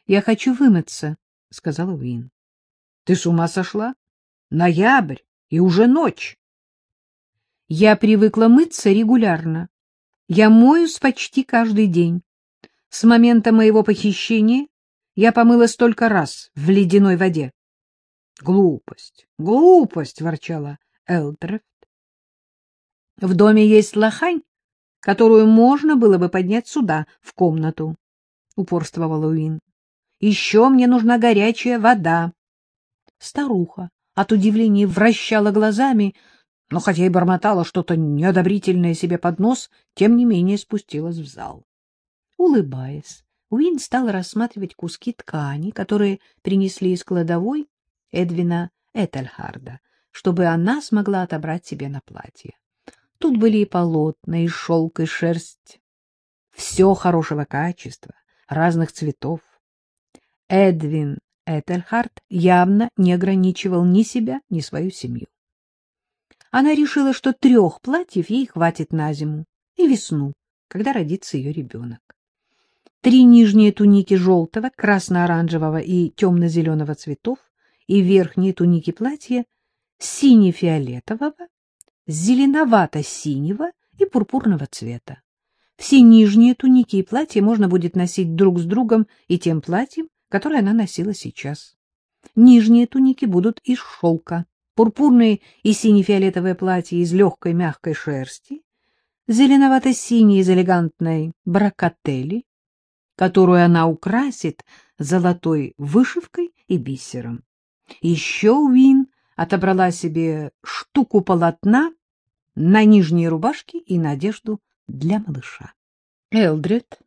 — Я хочу вымыться, — сказала Уин. — Ты с ума сошла? Ноябрь, и уже ночь. Я привыкла мыться регулярно. Я моюсь почти каждый день. С момента моего похищения я помыла столько раз в ледяной воде. — Глупость, глупость, — ворчала Элдрефт. — В доме есть лохань, которую можно было бы поднять сюда, в комнату, — упорствовала Уин. — Еще мне нужна горячая вода. Старуха от удивления вращала глазами, но хотя и бормотала что-то неодобрительное себе под нос, тем не менее спустилась в зал. Улыбаясь, Уин стал рассматривать куски ткани, которые принесли из кладовой Эдвина Этельхарда, чтобы она смогла отобрать себе на платье. Тут были и полотна, и шелк, и шерсть. Все хорошего качества, разных цветов. Эдвин Этельхард явно не ограничивал ни себя, ни свою семью. Она решила, что трех платьев ей хватит на зиму и весну, когда родится ее ребенок. Три нижние туники желтого, красно-оранжевого и темно-зеленого цветов и верхние туники платья сине-фиолетового, зеленовато-синего и пурпурного цвета. Все нижние туники и платья можно будет носить друг с другом и тем платьем, которое она носила сейчас. Нижние туники будут из шелка, пурпурные и сине-фиолетовые платья из легкой мягкой шерсти, зеленовато-синие из элегантной бракотели, которую она украсит золотой вышивкой и бисером. Еще Уин отобрала себе штуку полотна на нижние рубашки и на одежду для малыша. Элдред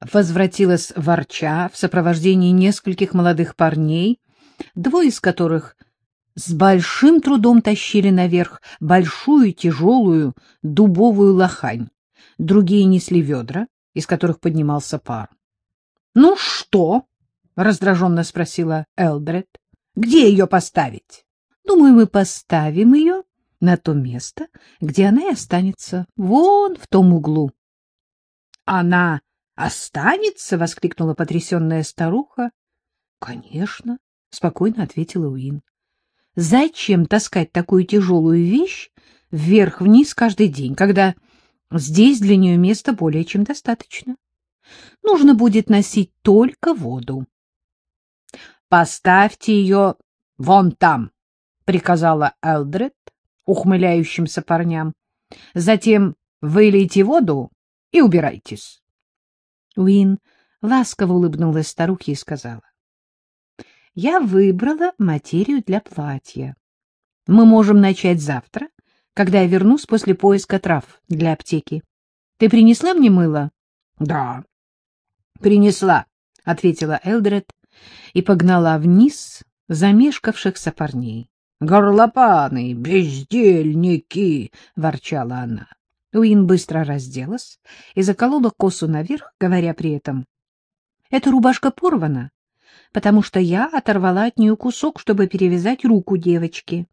возвратилась ворча в сопровождении нескольких молодых парней, двое из которых с большим трудом тащили наверх большую тяжелую дубовую лохань, другие несли ведра, из которых поднимался пар. — Ну что? — раздраженно спросила Элдред. — Где ее поставить? — Думаю, мы поставим ее на то место, где она и останется, вон в том углу. — Она останется? — воскликнула потрясенная старуха. — Конечно, — спокойно ответила Уин. — Зачем таскать такую тяжелую вещь вверх-вниз каждый день, когда здесь для нее места более чем достаточно? Нужно будет носить только воду. — Поставьте ее вон там, — приказала Элдред ухмыляющимся парням. — Затем вылейте воду и убирайтесь. Уин ласково улыбнулась старухе и сказала. — Я выбрала материю для платья. Мы можем начать завтра, когда я вернусь после поиска трав для аптеки. Ты принесла мне мыло? — Да. — Принесла, — ответила Элдред и погнала вниз замешкавшихся парней. — Горлопаны, бездельники! — ворчала она. Уин быстро разделась и заколола косу наверх, говоря при этом. — Эта рубашка порвана, потому что я оторвала от нее кусок, чтобы перевязать руку девочки.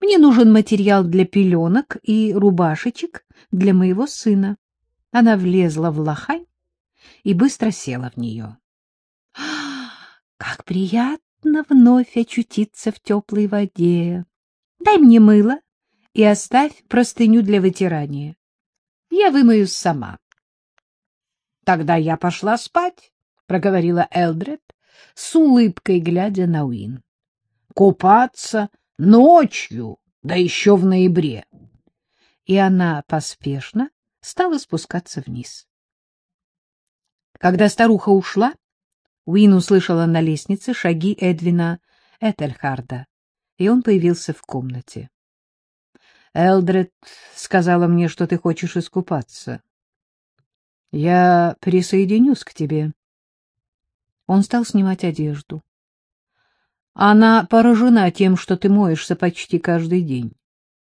Мне нужен материал для пеленок и рубашечек для моего сына. Она влезла в лохань и быстро села в нее. — Как приятно вновь очутиться в теплой воде! Дай мне мыло и оставь простыню для вытирания. Я вымоюсь сама. — Тогда я пошла спать, — проговорила Элдред, с улыбкой глядя на Уин. — Купаться ночью, да еще в ноябре. И она поспешно стала спускаться вниз. Когда старуха ушла, Уин услышала на лестнице шаги Эдвина Этельхарда, и он появился в комнате. Элдред сказала мне, что ты хочешь искупаться. Я присоединюсь к тебе. Он стал снимать одежду. Она поражена тем, что ты моешься почти каждый день.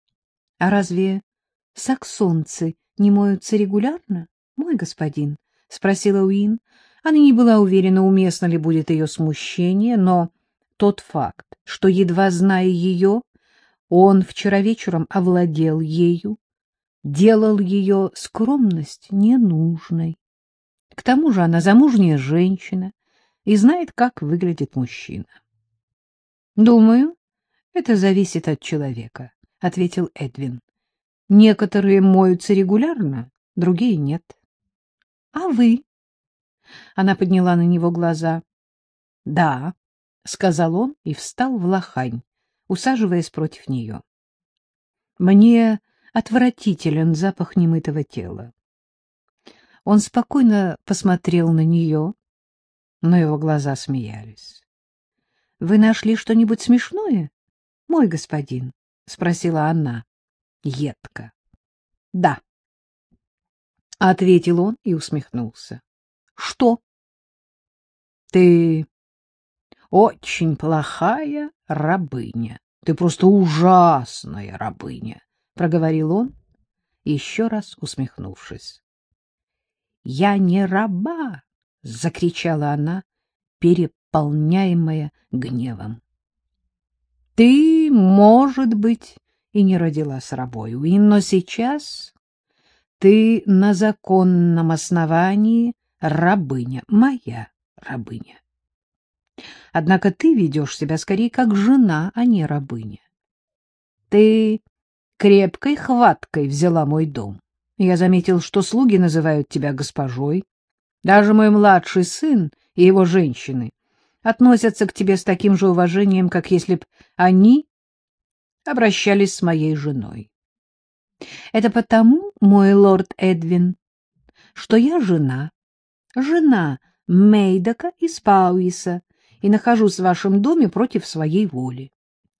— А разве саксонцы не моются регулярно, мой господин? — спросила Уин. Она не была уверена, уместно ли будет ее смущение, но тот факт, что, едва зная ее, он вчера вечером овладел ею, делал ее скромность ненужной. К тому же она замужняя женщина, и знает, как выглядит мужчина. — Думаю, это зависит от человека, — ответил Эдвин. — Некоторые моются регулярно, другие нет. — А вы? Она подняла на него глаза. — Да, — сказал он и встал в лохань, усаживаясь против нее. — Мне отвратителен запах немытого тела. Он спокойно посмотрел на нее, но его глаза смеялись. — Вы нашли что-нибудь смешное, мой господин? — спросила она едко. — Да. — ответил он и усмехнулся. — Что? — Ты очень плохая рабыня. Ты просто ужасная рабыня, — проговорил он, еще раз усмехнувшись. — Я не раба, — закричала она, переполняемая гневом. — Ты, может быть, и не родилась рабой, Уин, но сейчас ты на законном основании рабыня, моя рабыня. Однако ты ведешь себя скорее как жена, а не рабыня. Ты крепкой хваткой взяла мой дом. Я заметил, что слуги называют тебя госпожой. Даже мой младший сын и его женщины относятся к тебе с таким же уважением, как если б они обращались с моей женой. Это потому, мой лорд Эдвин, что я жена, жена Мейдака из Пауиса, и нахожусь в вашем доме против своей воли.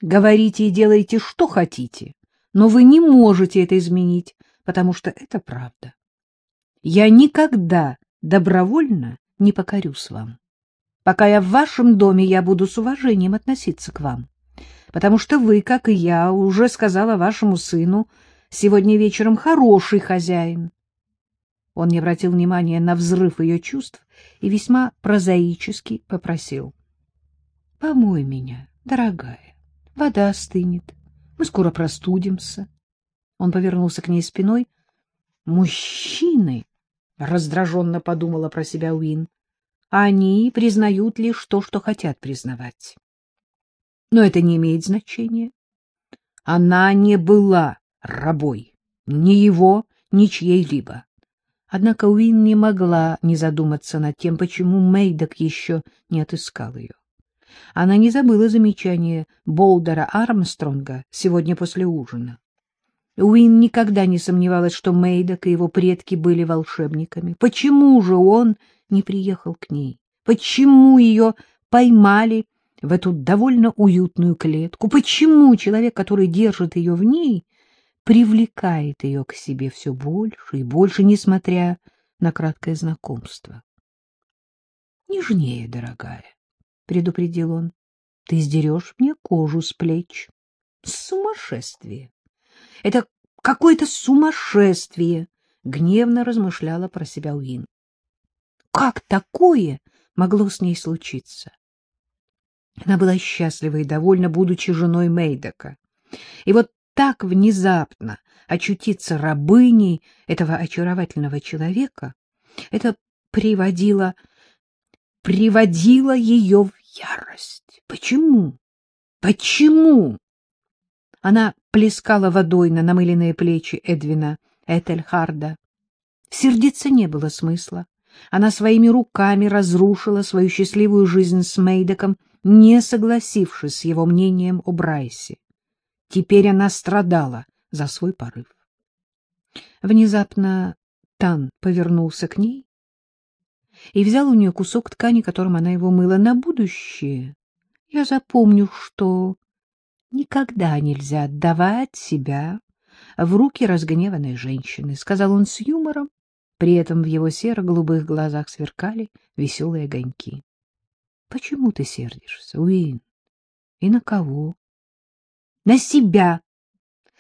Говорите и делайте, что хотите, но вы не можете это изменить, потому что это правда. Я никогда добровольно не покорюсь вам. Пока я в вашем доме, я буду с уважением относиться к вам, потому что вы, как и я, уже сказала вашему сыну, сегодня вечером хороший хозяин. Он не обратил внимания на взрыв ее чувств и весьма прозаически попросил. — Помой меня, дорогая, вода остынет, мы скоро простудимся. Он повернулся к ней спиной. — Мужчины! — раздраженно подумала про себя Уин. — Они признают лишь то, что хотят признавать. Но это не имеет значения. Она не была рабой, ни его, ни чьей-либо. Однако Уин не могла не задуматься над тем, почему Мейдок еще не отыскал ее. Она не забыла замечание Болдера Армстронга сегодня после ужина. Уин никогда не сомневалась, что Мейдок и его предки были волшебниками. Почему же он не приехал к ней? Почему ее поймали в эту довольно уютную клетку? Почему человек, который держит ее в ней, привлекает ее к себе все больше и больше, несмотря на краткое знакомство? Нежнее, дорогая предупредил он. — Ты сдерешь мне кожу с плеч. — Сумасшествие! Это какое-то сумасшествие! — гневно размышляла про себя Уин. Как такое могло с ней случиться? Она была счастлива и довольна, будучи женой Мейдока. И вот так внезапно очутиться рабыней этого очаровательного человека, это приводило, приводило ее в ярость. Почему? Почему? Она плескала водой на намыленные плечи Эдвина Этельхарда. Сердиться не было смысла. Она своими руками разрушила свою счастливую жизнь с Мейдеком, не согласившись с его мнением о Брайсе. Теперь она страдала за свой порыв. Внезапно Тан повернулся к ней и взял у нее кусок ткани, которым она его мыла. На будущее я запомню, что никогда нельзя отдавать себя в руки разгневанной женщины, — сказал он с юмором, при этом в его серо-голубых глазах сверкали веселые огоньки. — Почему ты сердишься, Уин? И на кого? — На себя!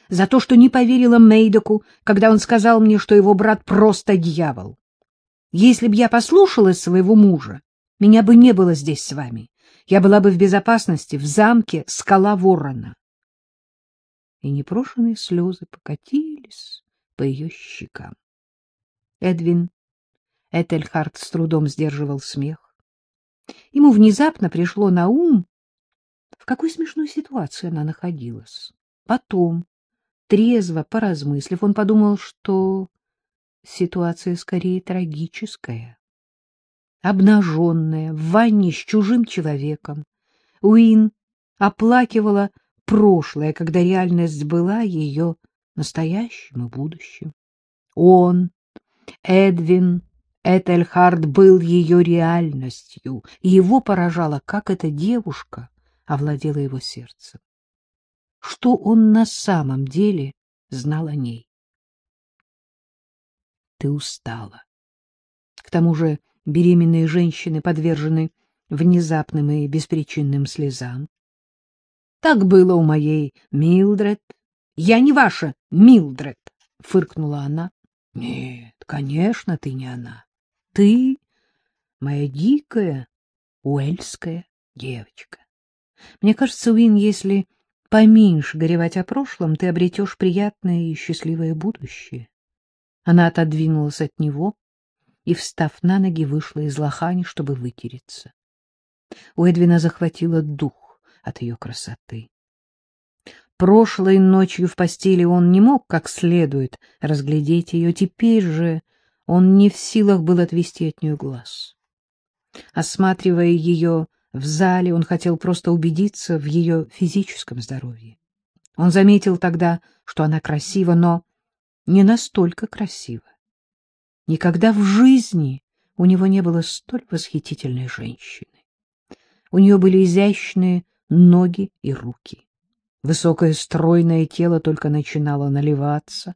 За то, что не поверила Мейдоку, когда он сказал мне, что его брат просто дьявол. Если б я послушалась своего мужа, меня бы не было здесь с вами. Я была бы в безопасности в замке Скала Ворона. И непрошенные слезы покатились по ее щекам. Эдвин Этельхард с трудом сдерживал смех. Ему внезапно пришло на ум, в какой смешной ситуации она находилась. Потом, трезво поразмыслив, он подумал, что ситуация скорее трагическая. Обнаженная, в ванне с чужим человеком, Уин оплакивала прошлое, когда реальность была ее настоящим и будущим. Он, Эдвин Этельхард, был ее реальностью, и его поражало, как эта девушка овладела его сердцем. Что он на самом деле знал о ней? Ты устала. К тому же беременные женщины подвержены внезапным и беспричинным слезам. Так было у моей Милдред. Я не ваша Милдред, фыркнула она. Нет, конечно, ты не она. Ты моя дикая уэльская девочка. Мне кажется, Уин, если поменьше горевать о прошлом, ты обретешь приятное и счастливое будущее. Она отодвинулась от него и, встав на ноги, вышла из лохани, чтобы вытереться. У Эдвина захватило дух от ее красоты. Прошлой ночью в постели он не мог как следует разглядеть ее, теперь же он не в силах был отвести от нее глаз. Осматривая ее в зале, он хотел просто убедиться в ее физическом здоровье. Он заметил тогда, что она красива, но не настолько красива. Никогда в жизни у него не было столь восхитительной женщины. У нее были изящные ноги и руки. Высокое стройное тело только начинало наливаться.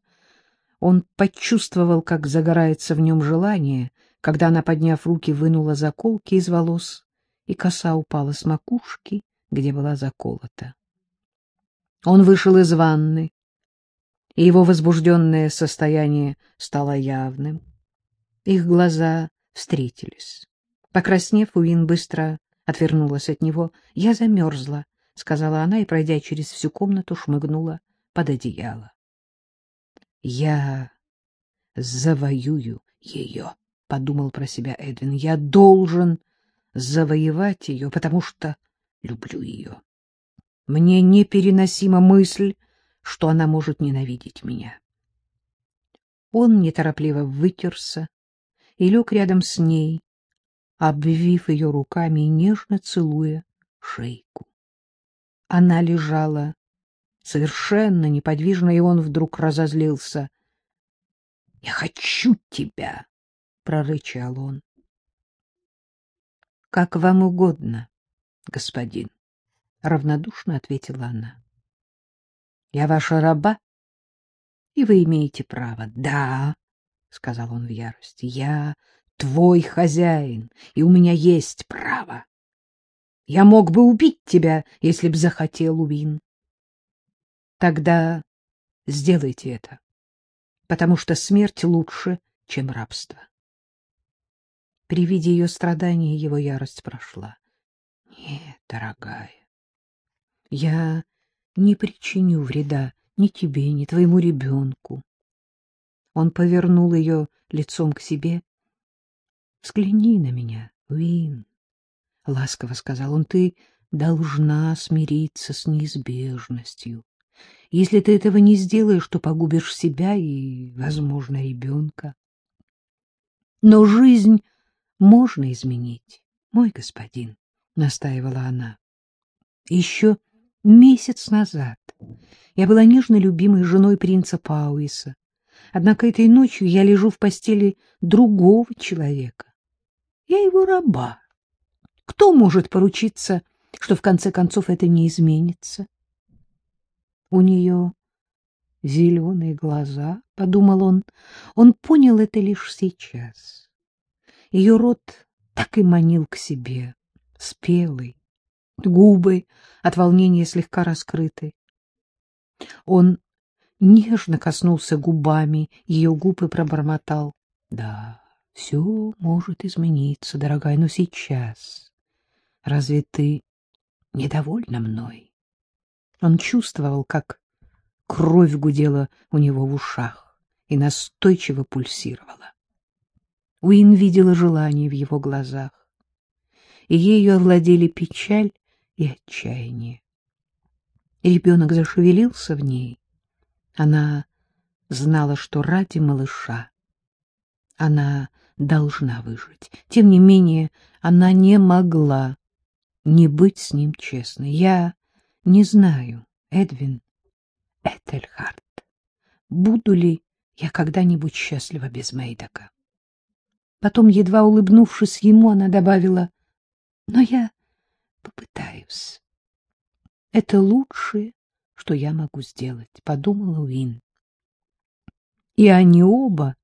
Он почувствовал, как загорается в нем желание, когда она, подняв руки, вынула заколки из волос, и коса упала с макушки, где была заколота. Он вышел из ванны, и его возбужденное состояние стало явным. Их глаза встретились. Покраснев, Уин быстро отвернулась от него. — Я замерзла, — сказала она и, пройдя через всю комнату, шмыгнула под одеяло. — Я завоюю ее, — подумал про себя Эдвин. — Я должен завоевать ее, потому что люблю ее. Мне непереносима мысль, что она может ненавидеть меня. Он неторопливо вытерся и лег рядом с ней, обвив ее руками и нежно целуя шейку. Она лежала совершенно неподвижно, и он вдруг разозлился. — Я хочу тебя! — прорычал он. — Как вам угодно, господин, — равнодушно ответила она. — Я ваша раба, и вы имеете право. — Да, — сказал он в ярости, — я твой хозяин, и у меня есть право. Я мог бы убить тебя, если б захотел, Уин. Тогда сделайте это, потому что смерть лучше, чем рабство. При виде ее страдания его ярость прошла. Нет, дорогая, я не причиню вреда ни тебе, ни твоему ребенку. Он повернул ее лицом к себе Взгляни на меня, Уин, — ласково сказал он, — ты должна смириться с неизбежностью. Если ты этого не сделаешь, то погубишь себя и, возможно, ребенка. Но жизнь можно изменить, мой господин, — настаивала она. Еще месяц назад я была нежно любимой женой принца Пауиса, однако этой ночью я лежу в постели другого человека. Я его раба. Кто может поручиться, что в конце концов это не изменится? У нее зеленые глаза, — подумал он. Он понял это лишь сейчас. Ее рот так и манил к себе, спелый, губы от волнения слегка раскрыты. Он нежно коснулся губами ее губ и пробормотал. — Да, все может измениться, дорогая, но сейчас разве ты недовольна мной? Он чувствовал, как кровь гудела у него в ушах и настойчиво пульсировала. Уин видела желание в его глазах. и ею овладели печаль и отчаяние. Ребенок зашевелился в ней. Она знала, что ради малыша она должна выжить. Тем не менее, она не могла не быть с ним честной. Я не знаю, Эдвин Этельхард, буду ли я когда-нибудь счастлива без Мейдока. Потом, едва улыбнувшись ему, она добавила, но я попытаюсь. Это лучшее, что я могу сделать, — подумала Уин. И они оба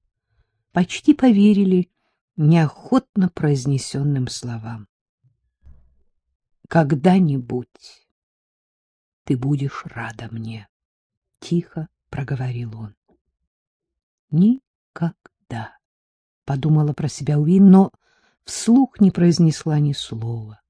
почти поверили неохотно произнесенным словам. «Когда-нибудь ты будешь рада мне», — тихо проговорил он. «Никогда», — подумала про себя Уин, но вслух не произнесла ни слова.